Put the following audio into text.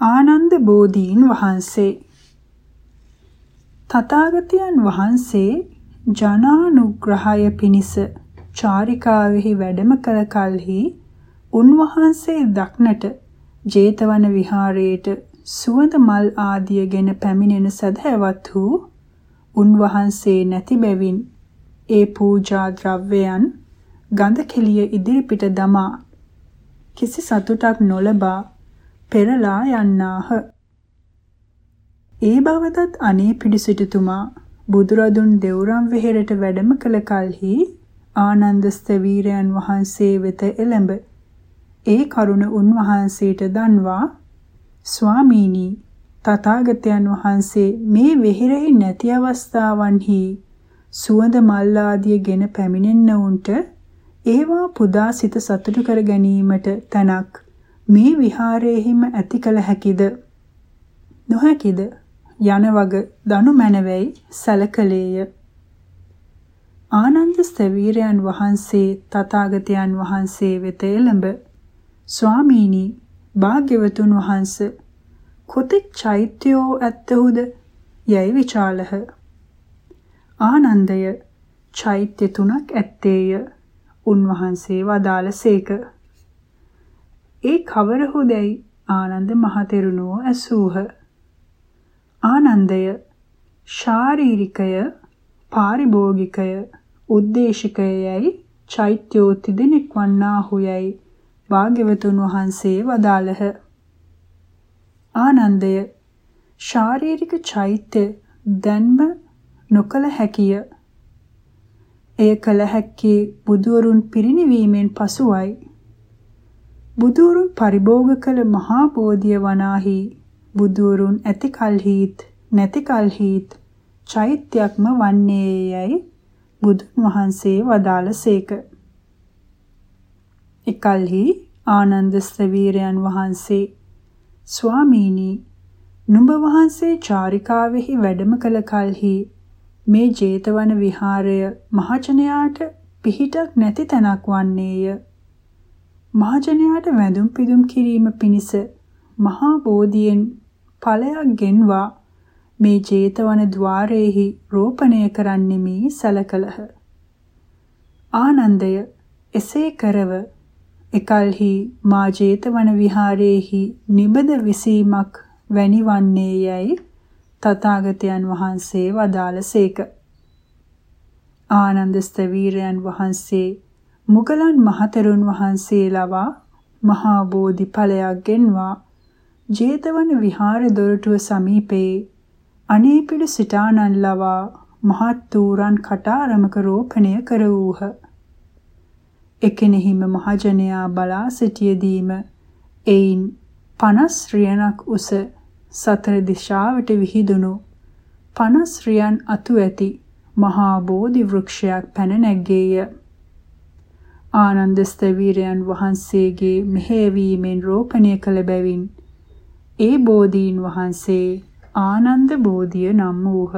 ආනන්ද බෝධීන් වහන්සේ. තථාගතයන් වහන්සේ ජනානුග්‍රහය පිණිස චාරිකාවෙහි වැඩම කළ කලෙහි උන්වහන්සේ දක්නට ජේතවන විහාරයේට සුවඳ මල් ආදියගෙන පැමිණෙන සදහැවත් වූ උන්වහන්සේ නැති බැවින් ඒ පූජා ද්‍රව්‍යයන් ගඳ කෙලිය ඉදිරිපිට දමා කිසි සතුටක් නොලබා පෙරලා යන්නාහ. ඒ බවතත් අනේ පිඩිසිටුතුමා බුදුරදුන් දෙව්රම් වෙහෙරට වැඩම කළ කලෙහි ආනන්ද ස්තවීරයන් වහන්සේ වෙත එළඹ ඒ කරුණ උන්වහන්සේට දන්වා ස්වාමීනි තථාගතයන් වහන්සේ මේ වෙහෙරෙහි නැති අවස්ථාවන්හි සුවඳ මල් ආදිය ගෙන පැමිණෙන්න උන්ට ඒවා පුදා සිත සතුටු කර ගැනීමට තනක් මේ විහාරයේහිම ඇති කළ හැකිද නොහැකිද යන වග දනු මැනවයි සැලකලේය ආනන්ද ස්තවීරයන් වහන්සේ තථාගතයන් වහන්සේ වෙත එළඹ ස්වාමීනි භාග්‍යවතුන් වහන්ස කොතෙක් චෛත්‍යෝ ඇත්තහුද යයි විචාලහ ආනන්දය චෛත්‍ය තුනක් ඇත්තේය. උන්වහන්සේ වදාළසේක. ඒ කවරහුදැයි ආනන්ද මහතෙරුණෝ ඇසූහ. ආනන්දය ශාරීරිකය පාරිභෝගිකය උද්දේශිකය යයි චෛත්‍යෝ තිදෙනෙක් වන්නාහු යයි භාග්‍යවතුන් වහන්සේ වදාළහ. ආනන්දය ශාරීරික චෛත්‍ය දැන්ම නොකල හැකිය. එය කල හැක්කේ බුදුවරුන් පිරිනිවීමෙන් පසුවයි. බුදුවරුන් පරිභෝග කළ මහා බෝධිය වනාහි බුදුවරුන් ඇති කල්හිත් නැති කල්හිත් චෛත්‍යක්ම වන්නේයයි බුදුන් වහන්සේ වදාළසේක. එකල්හි ආනන්ද ස්තවීරයන් වහන්සේ ස්වාමීනි නුඹ වහන්සේ චාරිකාවෙහි වැඩම කළ කලෙහි මේ 제තවන විහාරය මහජනයාට පිහිටක් නැති තැනක් වන්නේය. මහජනයාට වැඳුම් පිදුම් කිරීම පිණිස මහා බෝධියෙන් ඵලයක් ගෙන්වා මේ 제තවන ద్వාරයේහි රෝපණය කරන්නෙමි සලකලහ. ආනන්දය එසේ කරව එකල්හි මා 제තවන විහාරයේහි නිබද විසීමක් වැනිවන්නේ යයි තථාගතයන් වහන්සේ වදාළසේක. ආනන්ද ස්තවීරයන් වහන්සේ මුගලන් මහතෙරුන් වහන්සේ ලවා මහා බෝධි ඵලයක් ගෙන්වා ජේතවන විහාර දොරටුව සමීපයේ අනේපිඩු සිටානන් ලවා මහත් ඌරන් කටාරමක රෝපණය කර වූහ. එකෙනෙහිම මහජනයා බලා සිටියදීම එයින් 50 රියනක් උස සතර දිශාවට විහිදුණු 50 රියන් අතු ඇති මහා බෝධි වෘක්ෂයක් පැන නැග්ගේය. ආනන්ද ස්තවීරයන් වහන්සේගේ මෙහෙයවීමෙන් රෝපණය කළ බැවින් ඒ බෝධීන් වහන්සේ ආනන්ද බෝධිය නම් වූහ.